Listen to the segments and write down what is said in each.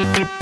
Miss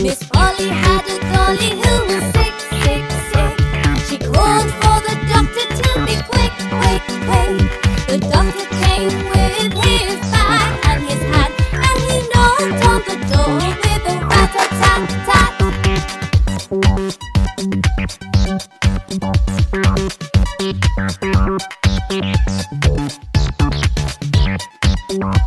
Miss Polly had a dolly who was sick, sick, sick. She called for the doctor to be quick, quick, quick. The doctor came with his bag and his hat, and he knocked on the door with a rat-a-tat-tat. He looked at the